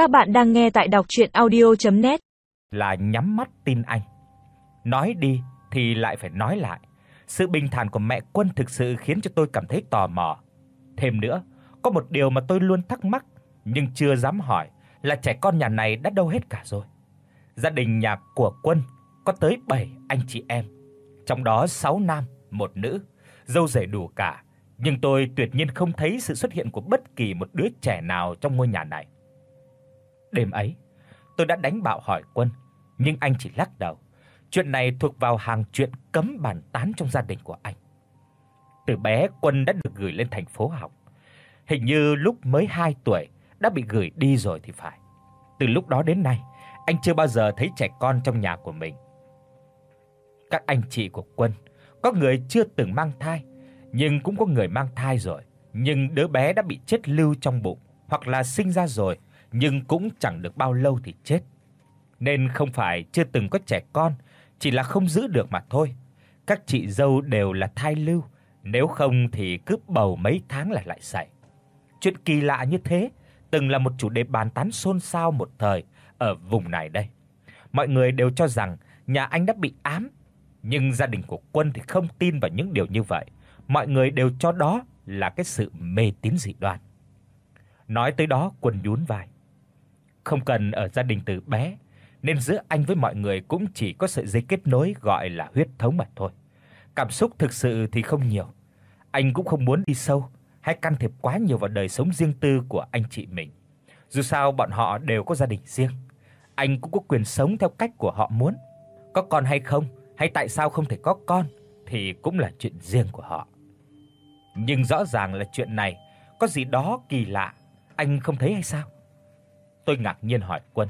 Các bạn đang nghe tại đọc audio net Là nhắm mắt tin anh. Nói đi thì lại phải nói lại. Sự bình thản của mẹ Quân thực sự khiến cho tôi cảm thấy tò mò. Thêm nữa, có một điều mà tôi luôn thắc mắc nhưng chưa dám hỏi là trẻ con nhà này đã đâu hết cả rồi. Gia đình nhà của Quân có tới 7 anh chị em, trong đó 6 nam, một nữ, dâu rể đủ cả, nhưng tôi tuyệt nhiên không thấy sự xuất hiện của bất kỳ một đứa trẻ nào trong ngôi nhà này. Đêm ấy, tôi đã đánh bạo hỏi Quân, nhưng anh chỉ lắc đầu. Chuyện này thuộc vào hàng chuyện cấm bàn tán trong gia đình của anh. Từ bé Quân đã được gửi lên thành phố học. Hình như lúc mới 2 tuổi đã bị gửi đi rồi thì phải. Từ lúc đó đến nay, anh chưa bao giờ thấy trẻ con trong nhà của mình. Các anh chị của Quân, có người chưa từng mang thai, nhưng cũng có người mang thai rồi, nhưng đứa bé đã bị chết lưu trong bụng hoặc là sinh ra rồi nhưng cũng chẳng được bao lâu thì chết. Nên không phải chưa từng có trẻ con, chỉ là không giữ được mà thôi. Các chị dâu đều là thai lưu, nếu không thì cứ bầu mấy tháng là lại xảy. Chuyện kỳ lạ như thế từng là một chủ đề bàn tán xôn xao một thời ở vùng này đây. Mọi người đều cho rằng nhà anh đã bị ám, nhưng gia đình của Quân thì không tin vào những điều như vậy. Mọi người đều cho đó là cái sự mê tín dị đoan. Nói tới đó, Quân nhún vai. Không cần ở gia đình từ bé, nên giữa anh với mọi người cũng chỉ có sợi dây kết nối gọi là huyết thống mà thôi. Cảm xúc thực sự thì không nhiều. Anh cũng không muốn đi sâu hay can thiệp quá nhiều vào đời sống riêng tư của anh chị mình. Dù sao bọn họ đều có gia đình riêng, anh cũng có quyền sống theo cách của họ muốn. Có con hay không, hay tại sao không thể có con thì cũng là chuyện riêng của họ. Nhưng rõ ràng là chuyện này có gì đó kỳ lạ, anh không thấy hay sao? Tôi ngạc nhiên hỏi Quân.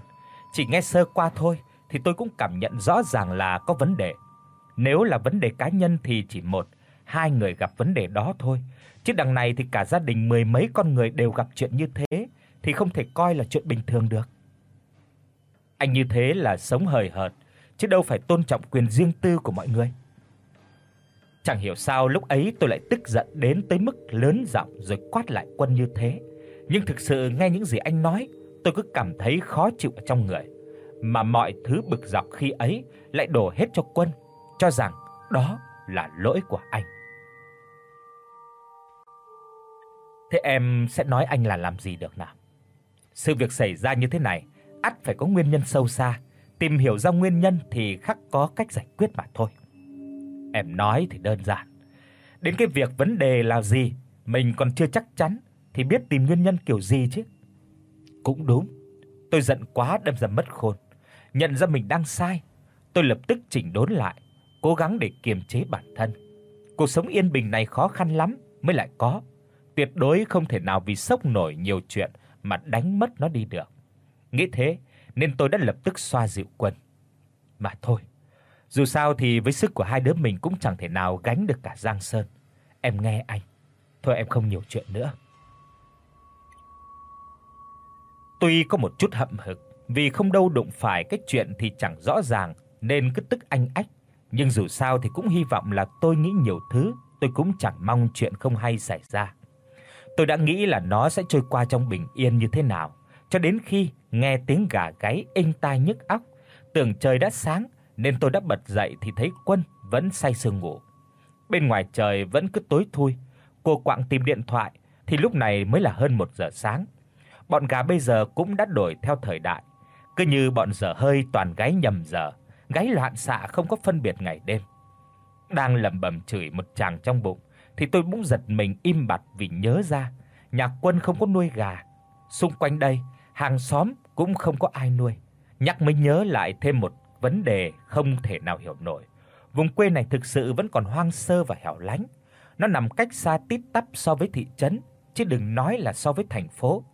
Chỉ nghe sơ qua thôi thì tôi cũng cảm nhận rõ ràng là có vấn đề. Nếu là vấn đề cá nhân thì chỉ một, hai người gặp vấn đề đó thôi, chứ đằng này thì cả gia đình mười mấy con người đều gặp chuyện như thế thì không thể coi là chuyện bình thường được. Anh như thế là sống hời hợt, chứ đâu phải tôn trọng quyền riêng tư của mọi người. Chẳng hiểu sao lúc ấy tôi lại tức giận đến tới mức lớn giọng rồi quát lại Quân như thế. Nhưng thực sự nghe những gì anh nói, tôi cứ cảm thấy khó chịu ở trong người, mà mọi thứ bực dọc khi ấy lại đổ hết cho Quân, cho rằng đó là lỗi của anh. Thế em sẽ nói anh là làm gì được nào? Sự việc xảy ra như thế này, ắt phải có nguyên nhân sâu xa, tìm hiểu ra nguyên nhân thì khắc có cách giải quyết mà thôi. Em nói thì đơn giản. Đến cái việc vấn đề là gì, mình còn chưa chắc chắn thì biết tìm nguyên nhân kiểu gì chứ. Cũng đúng. Tôi giận quá đâm ra mất khôn. Nhận ra mình đang sai, tôi lập tức chỉnh đốn lại, cố gắng để kiềm chế bản thân. Cuộc sống yên bình này khó khăn lắm mới lại có. Tuyệt đối không thể nào vì sốc nổi nhiều chuyện mà đánh mất nó đi được. Nghĩ thế nên tôi đã lập tức xoa dịu Quân. Mà thôi, dù sao thì với sức của hai đứa mình cũng chẳng thể nào gánh được cả Giang Sơn. Em nghe anh. Thôi em không nhiều chuyện nữa. Tuy có một chút hậm hực vì không đâu đụng phải cái chuyện thì chẳng rõ ràng nên cứ tức anh ách, nhưng dù sao thì cũng hy vọng là tôi nghĩ nhiều thứ, tôi cũng chẳng mong chuyện không hay xảy ra. Tôi đã nghĩ là nó sẽ trôi qua trong bình yên như thế nào, cho đến khi nghe tiếng gà gáy inh tai nhức óc, tưởng trời đã sáng nên tôi đã bật dậy thì thấy Quân vẫn say sưa ngủ. Bên ngoài trời vẫn cứ tối thui, cô quạng tìm điện thoại thì lúc này mới là hơn 1 giờ sáng. Bọn gà bây giờ cũng đã đổi theo thời đại, cứ như bọn dở hơi toàn gáy nhầm giờ, gáy loạn xạ không có phân biệt ngày đêm. Đang lẩm bẩm chửi một chàng trong bụng thì tôi bỗng giật mình im bặt vì nhớ ra nhà Quân không có nuôi gà, xung quanh đây hàng xóm cũng không có ai nuôi. Nhắc mới nhớ lại thêm một vấn đề không thể nào hiểu nổi. Vùng quê này thực sự vẫn còn hoang sơ và hẻo lánh. Nó nằm cách xa tít tắp so với thị trấn, chứ đừng nói là so với thành phố.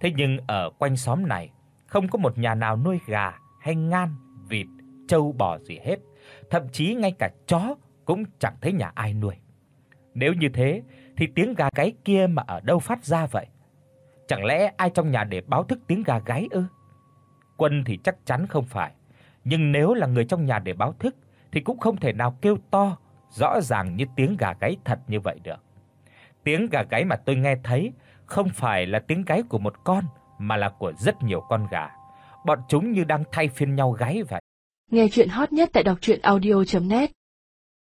Thế nhưng ở quanh xóm này không có một nhà nào nuôi gà hay ngan, vịt, trâu bò gì hết, thậm chí ngay cả chó cũng chẳng thấy nhà ai nuôi. Nếu như thế thì tiếng gà gáy kia mà ở đâu phát ra vậy? Chẳng lẽ ai trong nhà để báo thức tiếng gà gáy ư? Quân thì chắc chắn không phải, nhưng nếu là người trong nhà để báo thức thì cũng không thể nào kêu to rõ ràng như tiếng gà gáy thật như vậy được. Tiếng gà gáy mà tôi nghe thấy không phải là tiếng gáy của một con, mà là của rất nhiều con gà. Bọn chúng như đang thay phiên nhau gáy vậy. Nghe truyện hot nhất tại doctruyenaudio.net